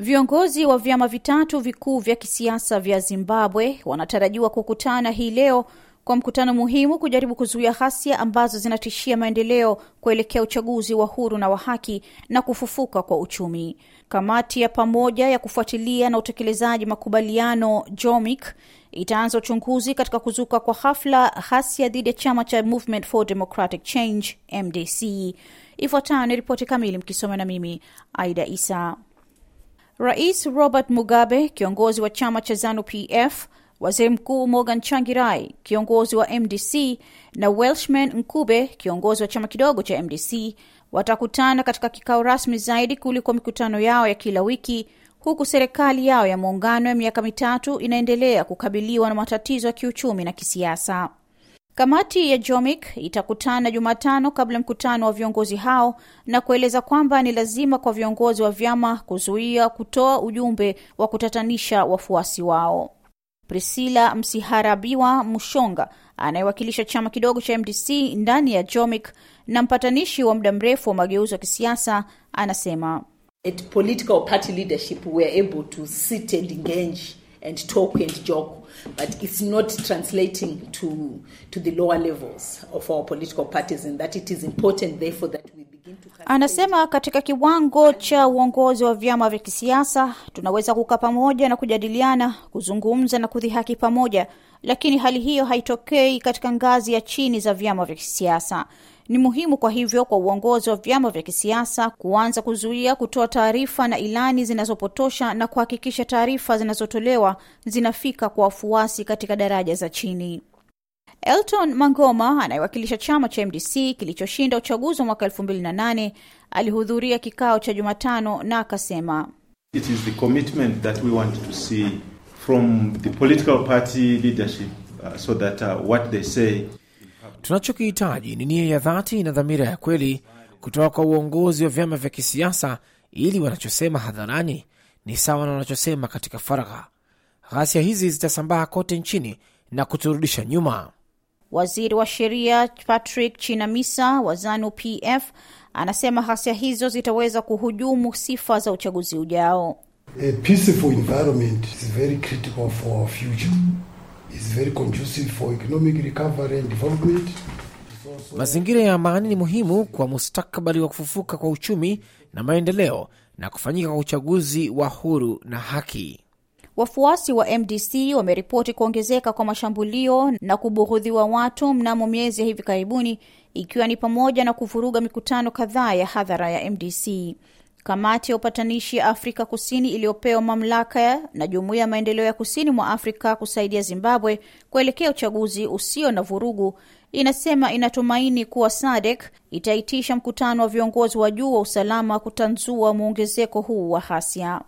Viongozi wa vyama vitatu vikuu vya kisiasa vya Zimbabwe wanatarajiwa kukutana hii leo kwa mkutano muhimu kujaribu kuzuia ghasia ambazo zinatishia maendeleo kuelekea uchaguzi wa huru na wa haki na kufufuka kwa uchumi. Kamati ya pamoja ya kufuatilia na utekelezaji makubaliano JOMIC itaanza uchunguzi katika kuzuka kwa hafla ghasia dhidi ya chama cha Movement for Democratic Change MDC. Ifuatayo ni ripoti kamili mkisoma na mimi Aida Isa. Rais Robert Mugabe, kiongozi wa chama cha ZANU PF, waziri mkuu Morgan Changirai, kiongozi wa MDC, na Welshman Ncube, kiongozi wa chama kidogo cha MDC, watakutana katika kikao rasmi zaidi kuliko mikutano yao ya kila wiki, huku serikali yao ya muungano ya miaka mitatu inaendelea kukabiliwa na matatizo ya kiuchumi na kisiasa. Kamati ya JOMIC itakutana Jumatano kabla mkutano wa viongozi hao na kueleza kwamba ni lazima kwa viongozi wa vyama kuzuia kutoa ujumbe wa kutatanisha wafuasi wao. Priscilla Msiharabiwa Mushonga anayewakilisha chama kidogo cha MDC ndani ya JOMIC na mpatanishi wa muda mrefu wa mageuzi ya kisiasa anasema At political party leadership we are able to sit and engage and talk and joke but it's not translating to to the lower levels of our political parties and that it is important therefore that we begin to Anasema katika kiwango cha uongozi wa vyama vya kisiasa tunaweza kukaa pamoja na kujadiliana, kuzungumza na kudhihaki pamoja, lakini hali hiyo haitokei katika ngazi ya chini za vyama vya kisiasa. Ni muhimu kwa hivyo kwa uongozi wa vyama vya kisiasa kuanza kuzuia kutoa taarifa na ilani zinazopotosha na kuhakikisha taarifa zinazotolewa zinafika kwa wafuasi katika daraja za chini. Elton Mangoma anayewakilisha chama cha MDC kilichoshinda uchaguzi wa mwaka 2008 alihudhuria kikao cha Jumatano na akasema It is the commitment that we want to see from the political party leadership uh, so that uh, what they say Tunachokihitaji ni nia ya dhati na dhamira ya kweli kutoka kwa uongozi wa vyama vya kisiasa, ili wanachosema hadharani ni sawa na wanachosema katika faragha. Ghasia hizi zitasambaa kote nchini na kuturudisha nyuma. Waziri wa sheria Patrick Chinamisa wa ZANU PF anasema ghasia hizo zitaweza kuhujumu sifa za uchaguzi ujao. A peaceful environment is very conducive for economic recovery and development. Mazingira ya amani ni muhimu kwa mustakabali wa kufufuka kwa uchumi na maendeleo na kufanyika kwa uchaguzi wa huru na haki. Wafuasi wa MDC wameripoti kuongezeka kwa mashambulio na kubughudhiwa watu mnamo miezi ya hivi karibuni, ikiwa ni pamoja na kuvuruga mikutano kadhaa ya hadhara ya MDC. Kamati ya upatanishi ya Afrika Kusini iliyopewa mamlaka na Jumuiya ya Maendeleo ya Kusini mwa Afrika kusaidia Zimbabwe kuelekea uchaguzi usio na vurugu inasema inatumaini kuwa sadek itaitisha mkutano wa viongozi wa juu wa usalama kutanzua mwongezeko huu wa ghasia.